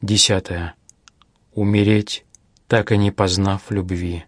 Десятое. Умереть, так и не познав любви.